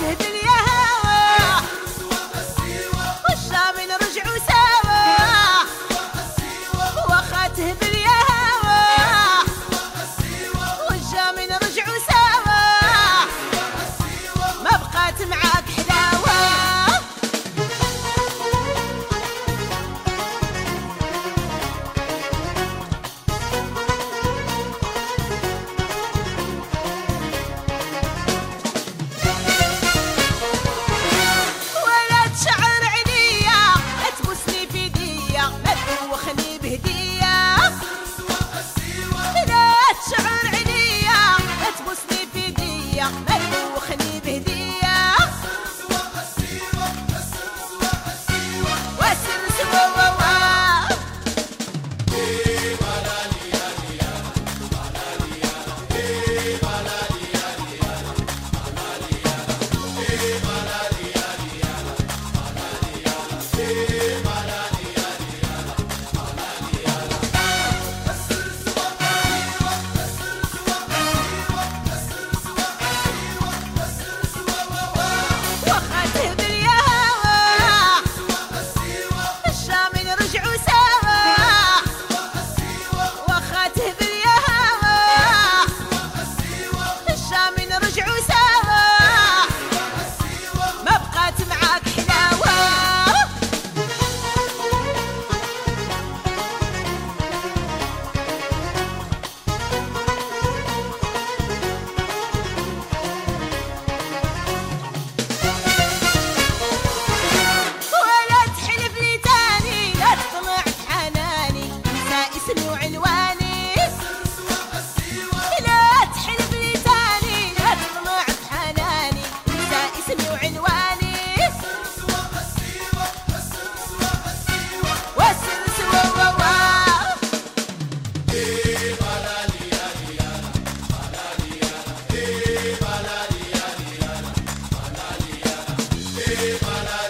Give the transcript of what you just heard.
Hepiniz Malade.